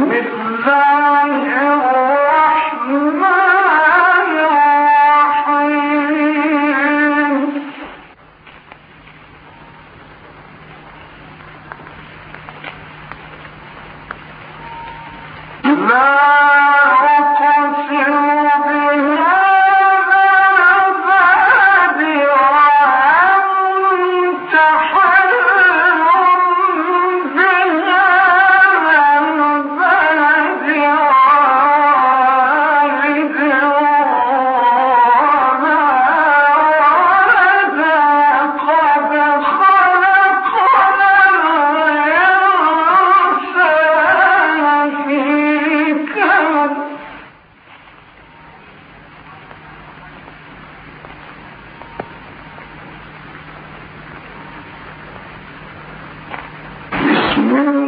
مثل Thank